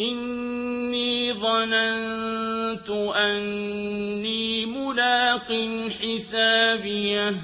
إِنِّي ظَنَنتُ أَنِّي مُلَاقٍ حِسَابِيَهْ.